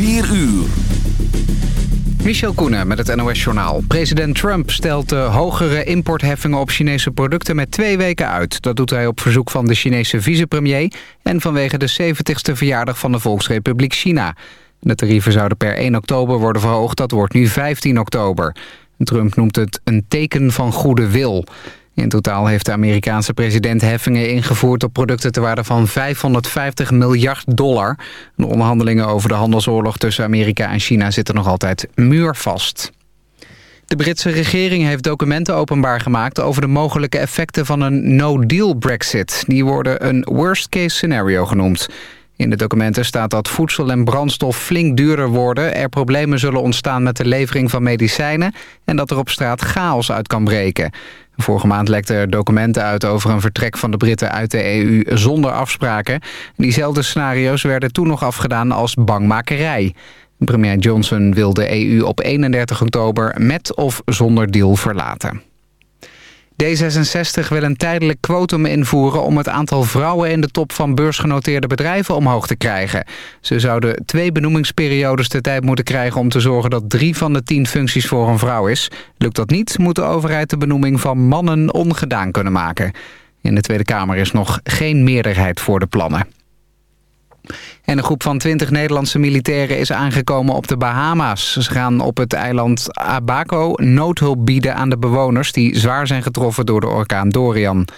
4 uur. Michel Koenen met het NOS-journaal. President Trump stelt de hogere importheffingen op Chinese producten met twee weken uit. Dat doet hij op verzoek van de Chinese vicepremier... en vanwege de 70ste verjaardag van de Volksrepubliek China. De tarieven zouden per 1 oktober worden verhoogd, dat wordt nu 15 oktober. Trump noemt het een teken van goede wil. In totaal heeft de Amerikaanse president heffingen ingevoerd op producten te waarde van 550 miljard dollar. De onderhandelingen over de handelsoorlog tussen Amerika en China zitten nog altijd muurvast. De Britse regering heeft documenten openbaar gemaakt over de mogelijke effecten van een no-deal brexit. Die worden een worst-case scenario genoemd. In de documenten staat dat voedsel en brandstof flink duurder worden... er problemen zullen ontstaan met de levering van medicijnen... en dat er op straat chaos uit kan breken. Vorige maand lekten er documenten uit over een vertrek van de Britten uit de EU zonder afspraken. Diezelfde scenario's werden toen nog afgedaan als bangmakerij. Premier Johnson wil de EU op 31 oktober met of zonder deal verlaten. D66 wil een tijdelijk quotum invoeren om het aantal vrouwen in de top van beursgenoteerde bedrijven omhoog te krijgen. Ze zouden twee benoemingsperiodes de tijd moeten krijgen om te zorgen dat drie van de tien functies voor een vrouw is. Lukt dat niet, moet de overheid de benoeming van mannen ongedaan kunnen maken. In de Tweede Kamer is nog geen meerderheid voor de plannen. En een groep van 20 Nederlandse militairen is aangekomen op de Bahama's. Ze gaan op het eiland Abaco noodhulp bieden aan de bewoners... die zwaar zijn getroffen door de orkaan Dorian.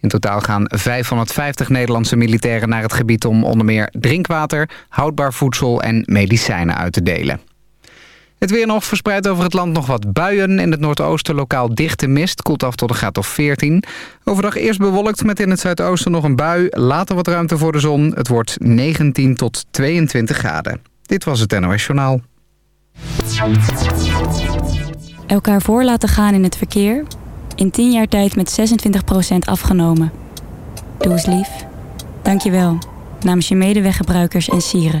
In totaal gaan 550 Nederlandse militairen naar het gebied... om onder meer drinkwater, houdbaar voedsel en medicijnen uit te delen. Het weer nog verspreidt over het land nog wat buien. In het noordoosten lokaal dichte mist. Koelt af tot een graad of 14. Overdag eerst bewolkt met in het zuidoosten nog een bui. Later wat ruimte voor de zon. Het wordt 19 tot 22 graden. Dit was het NOS Journaal. Elkaar voor laten gaan in het verkeer. In 10 jaar tijd met 26% afgenomen. Doe eens lief. Dank je wel. Namens je medeweggebruikers en sieren.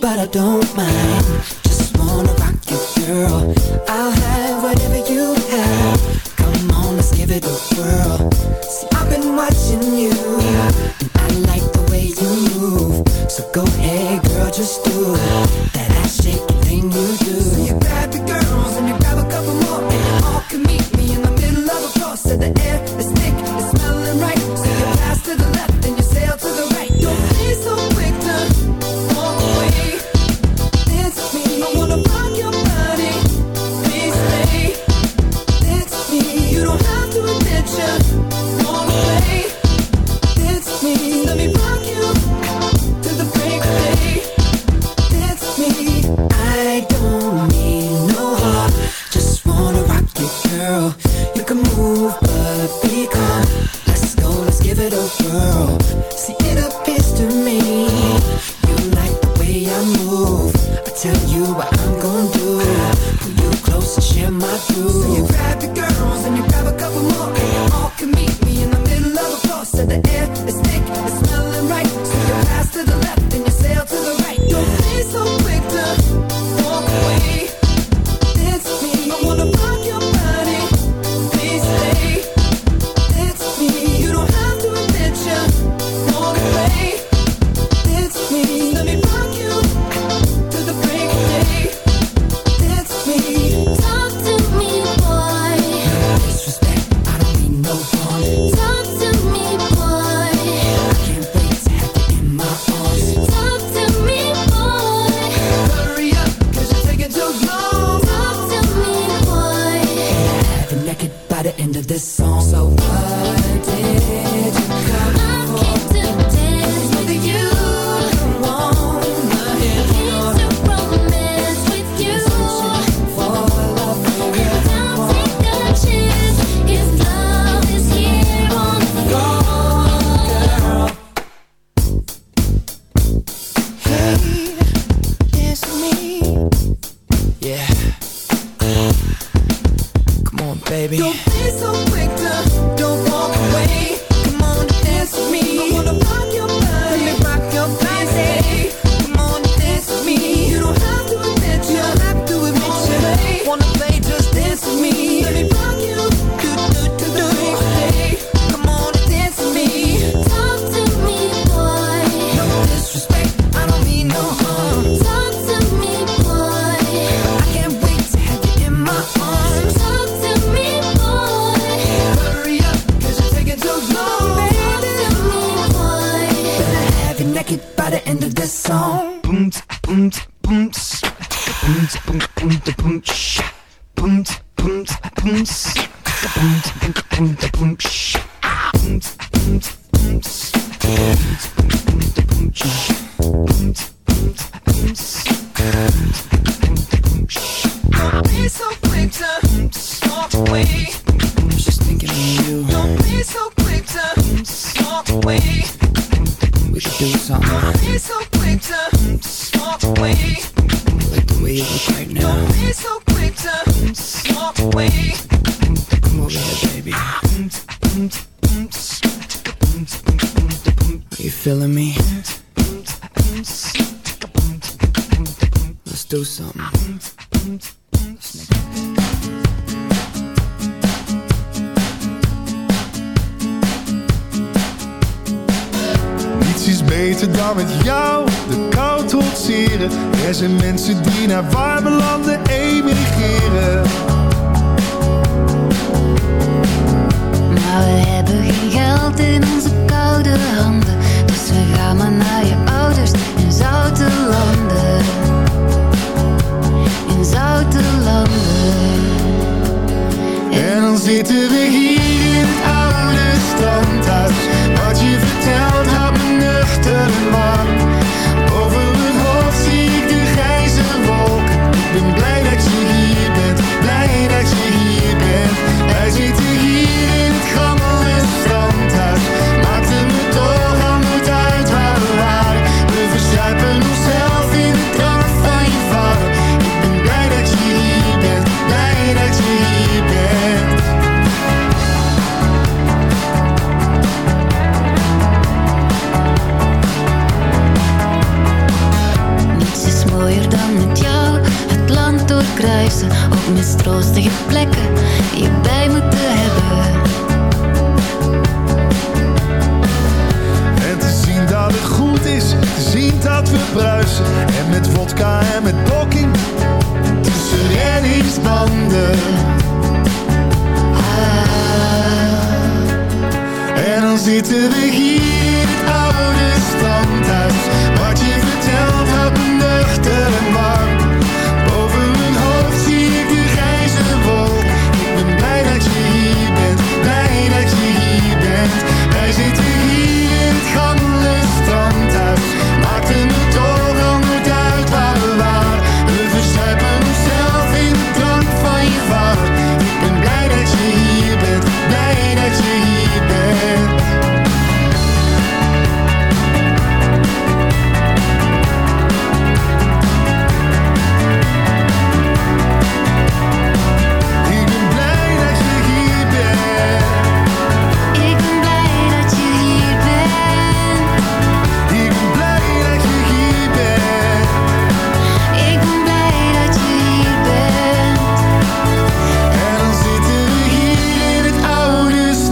But I don't mind. Just wanna rock you, girl. I'll have whatever you have. Come on, let's give it a whirl.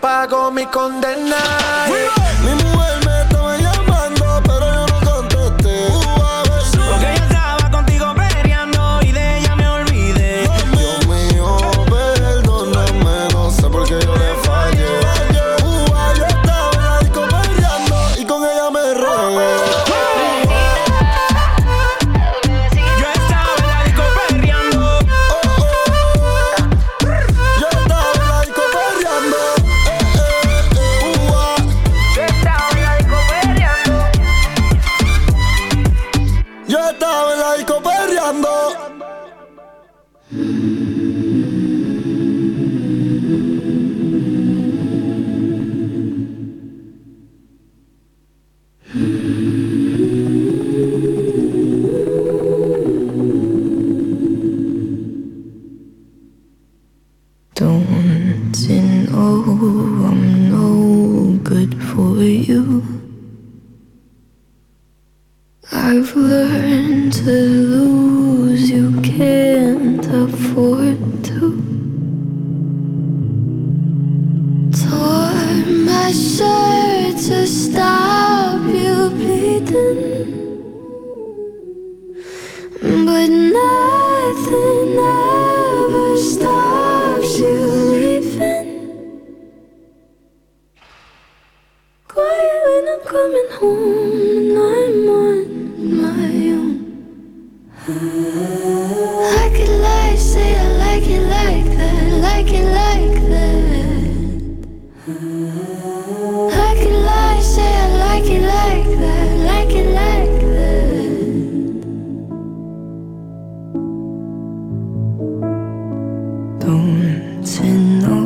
pago mi condena. Don't you know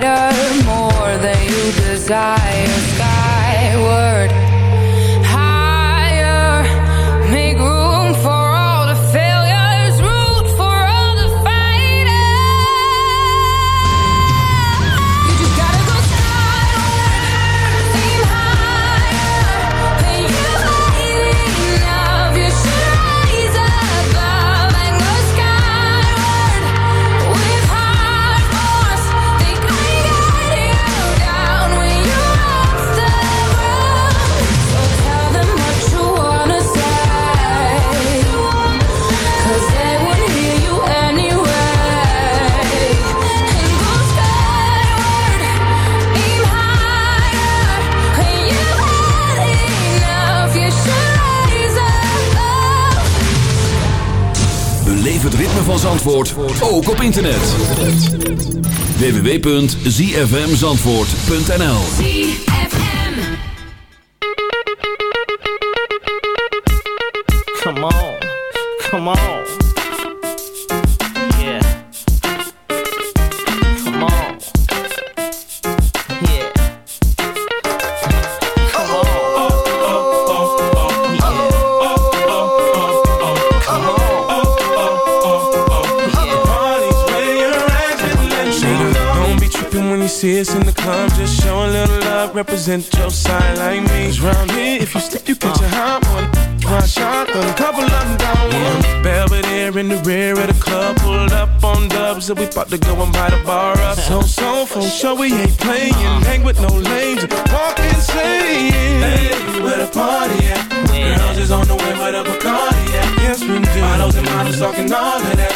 brighter, more than you desire. Zandvoort ook op internet. www.zfmzandvoort.nl Come on, come on about to go and buy the bar up. So, so, for sure, we ain't playing. Hang with no lames, walk insane. Hey, where the party at? Girls is on the way, where the Bacardi at? Yes, we do. Models and models talking all of that.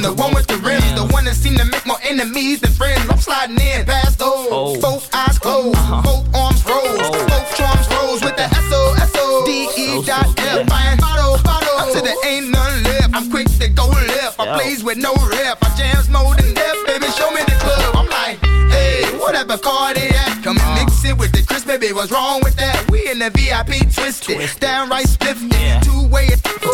with the one with the rims, the one that seem to make more enemies than friends. I'm sliding in past those. Oh. Both eyes closed, uh-huh. both arms oh. rose, both charms rose with the S O S O D E dot F. Buying bottle, bottle, until there ain't none left. I'm quick to go left. I plays with no rep. I jams more than death, baby. Show me the club. I'm like, hey, whatever car they at. Come and mix it with the Chris, baby. What's wrong with that? We in the VIP twisted, downright spiffy. Two way,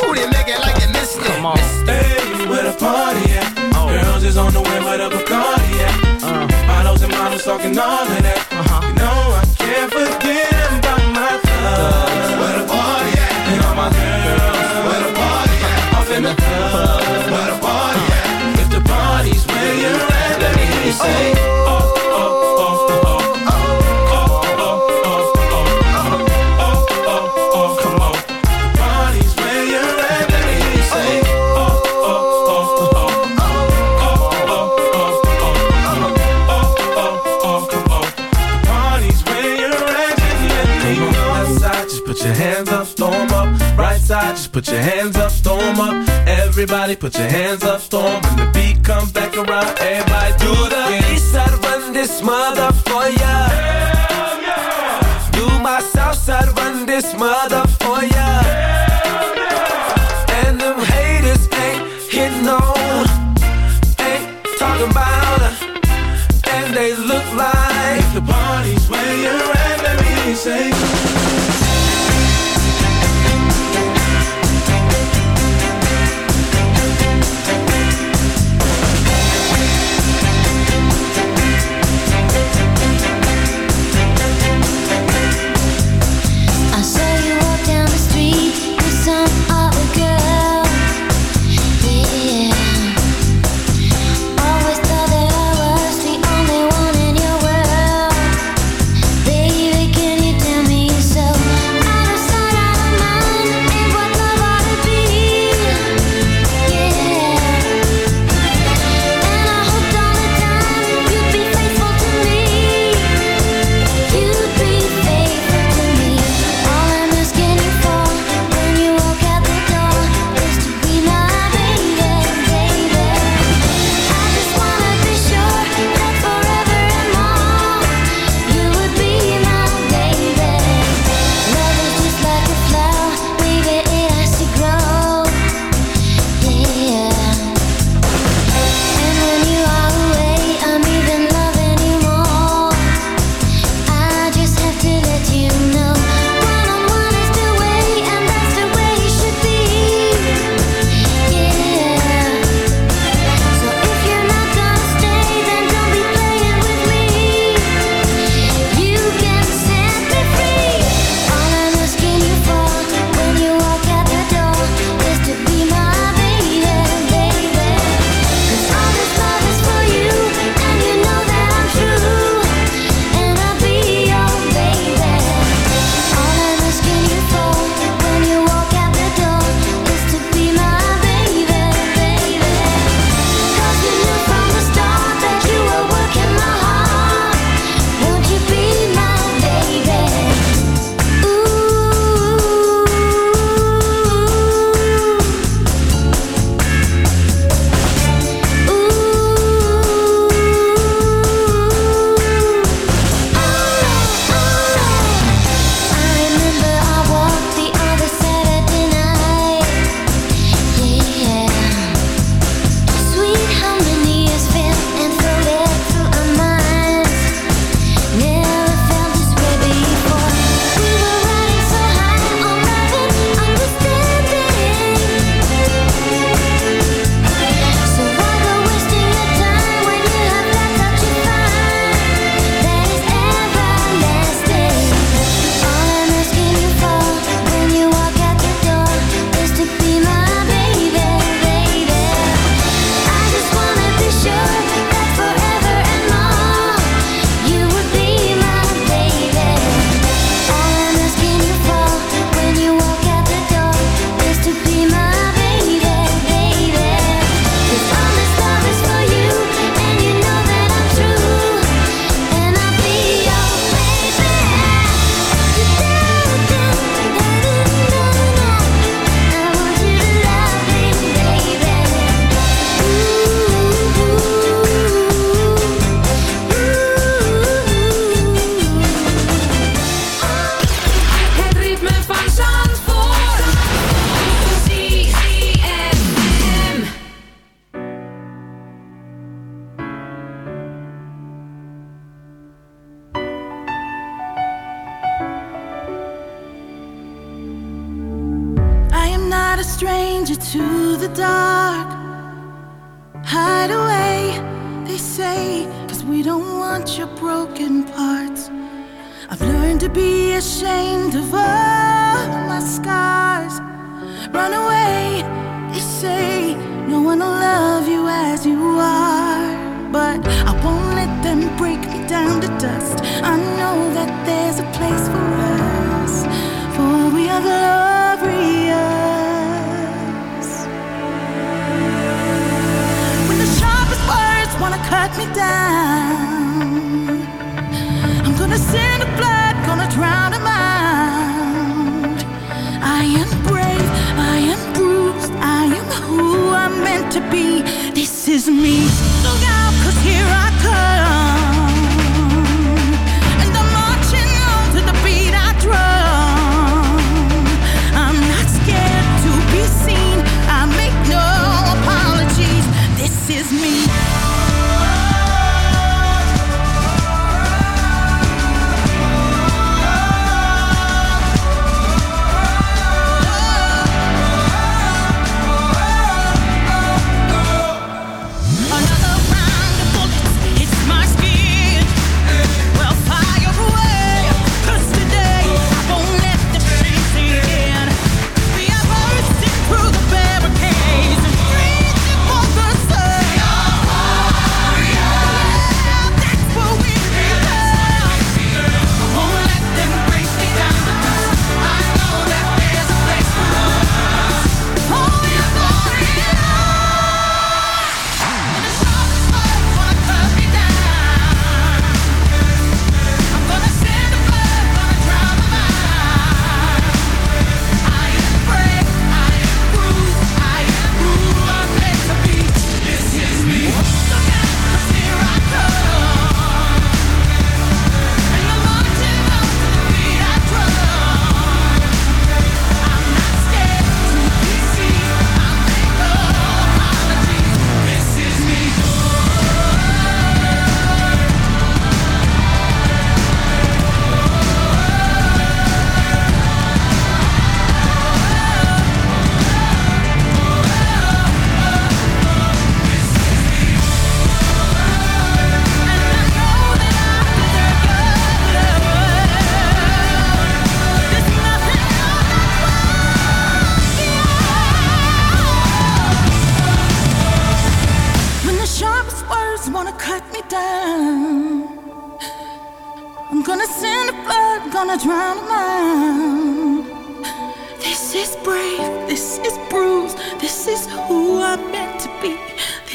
ooh, they make it like you missed it. Come on. Hey, where the party at? Oh. Girls is on the way, where the Bacardi at? Uh. Models and models talking all of that. Uh-huh. You know I can't forget about my thugs. Where the party at? And all my girls. Where the party at? Off in the club. Where the party at? If the party's where you're at, let me hear you say. Oh, oh, oh, put your hands up, storm up. Everybody put your hands up, storm. When the beat comes back around, everybody do the east side run this mother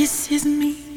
this is me.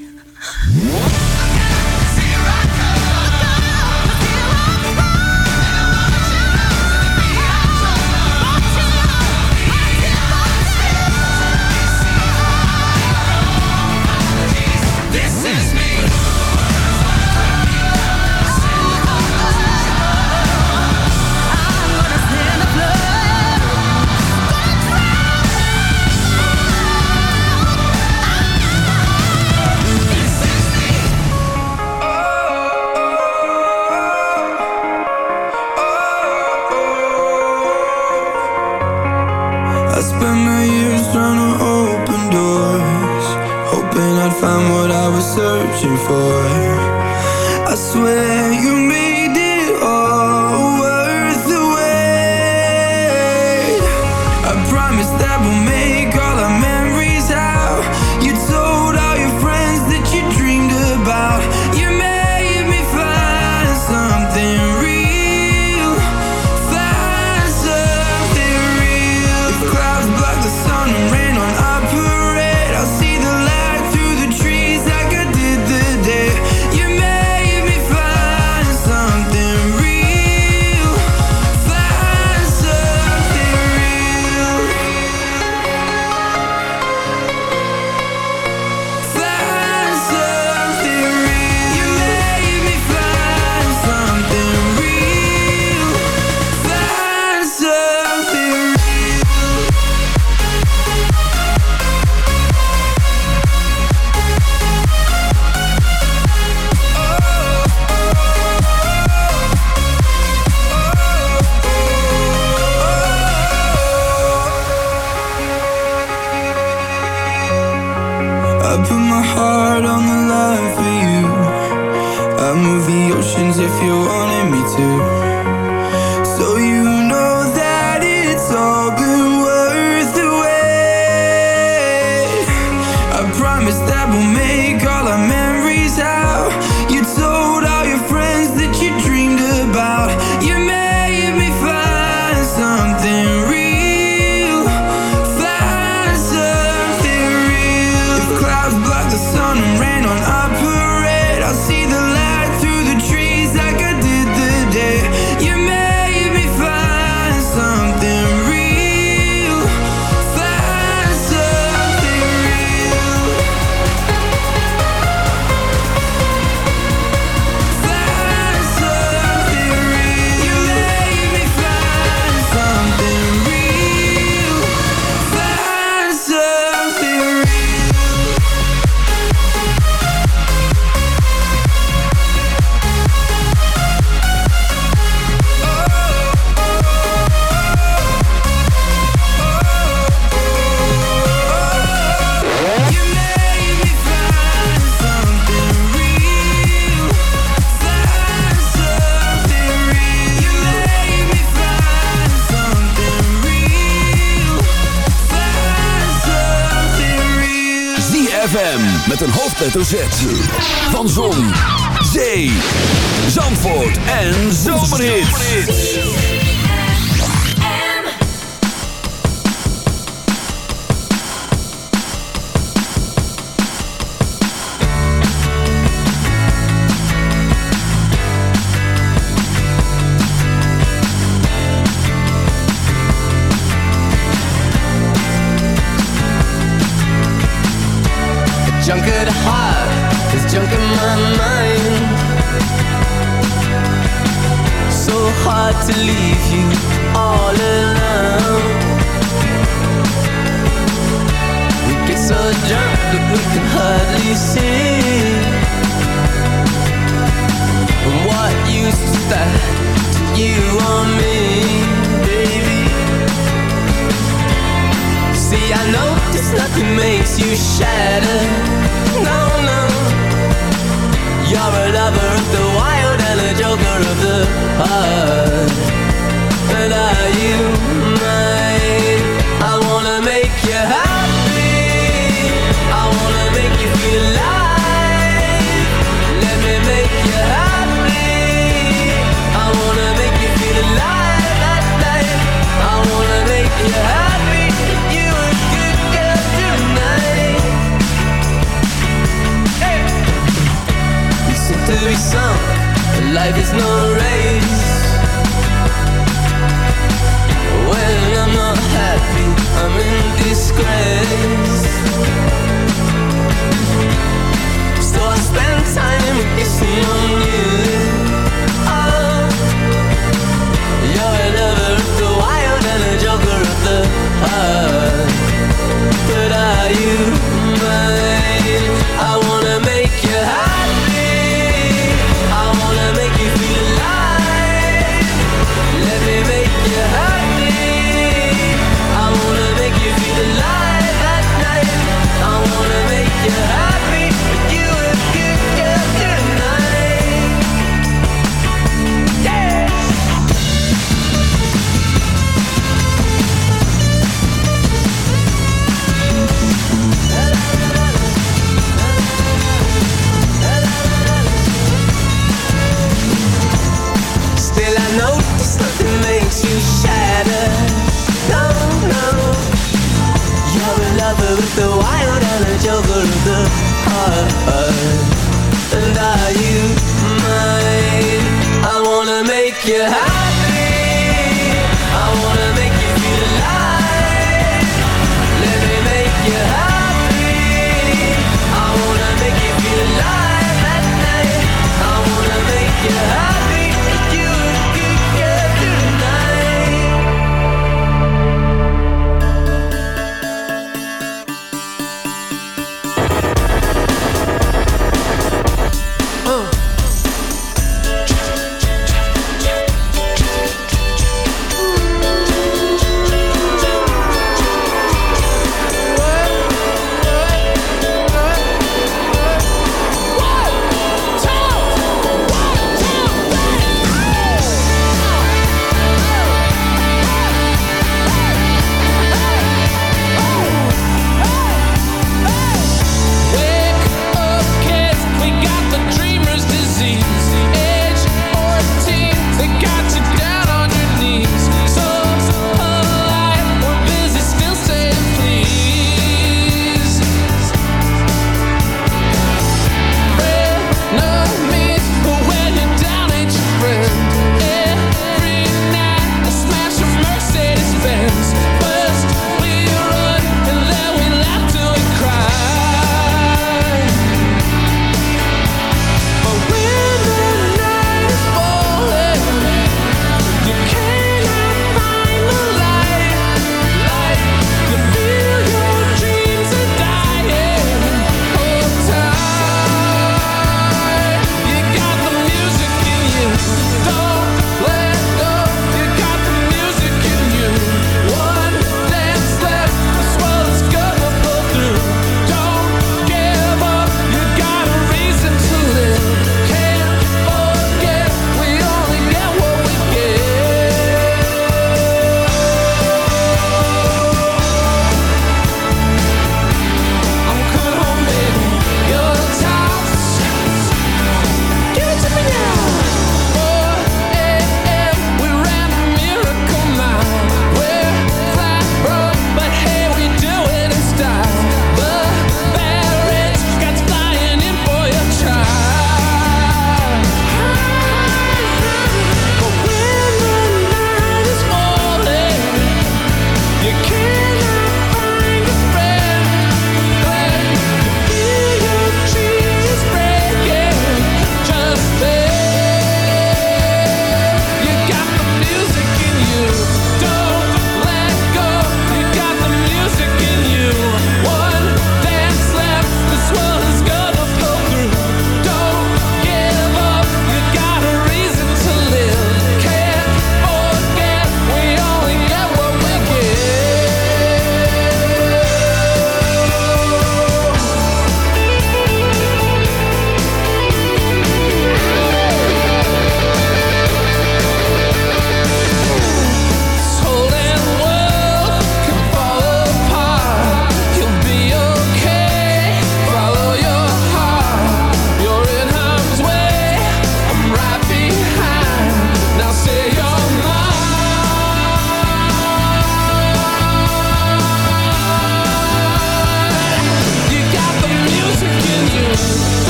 Hoofdletter Z.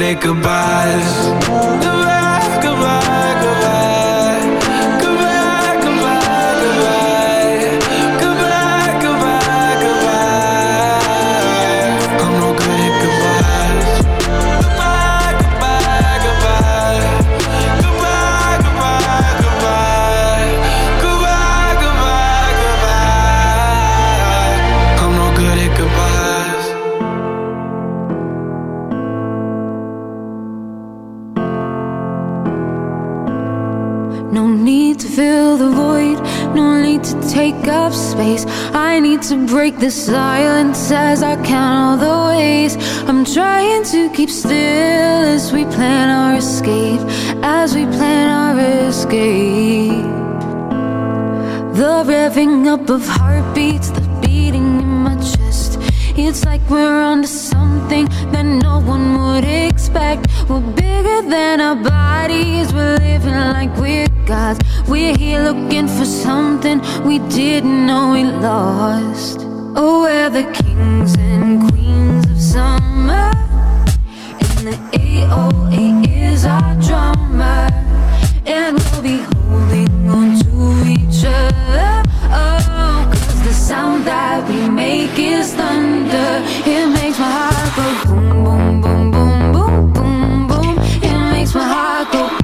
Good at. Break the silence as I count all the ways. I'm trying to keep still as we plan our escape, as we plan our escape. The revving up of heartbeats, It's like we're onto something that no one would expect. We're bigger than our bodies, we're living like we're gods. We're here looking for something we didn't know we lost. Oh, we're the kings and queens of summer. And the AOA is our drummer. And we'll be holding on to each other. Oh, the sound that we make is thunder. It makes my heart go boom, boom, boom, boom, boom, boom, boom. It makes my heart go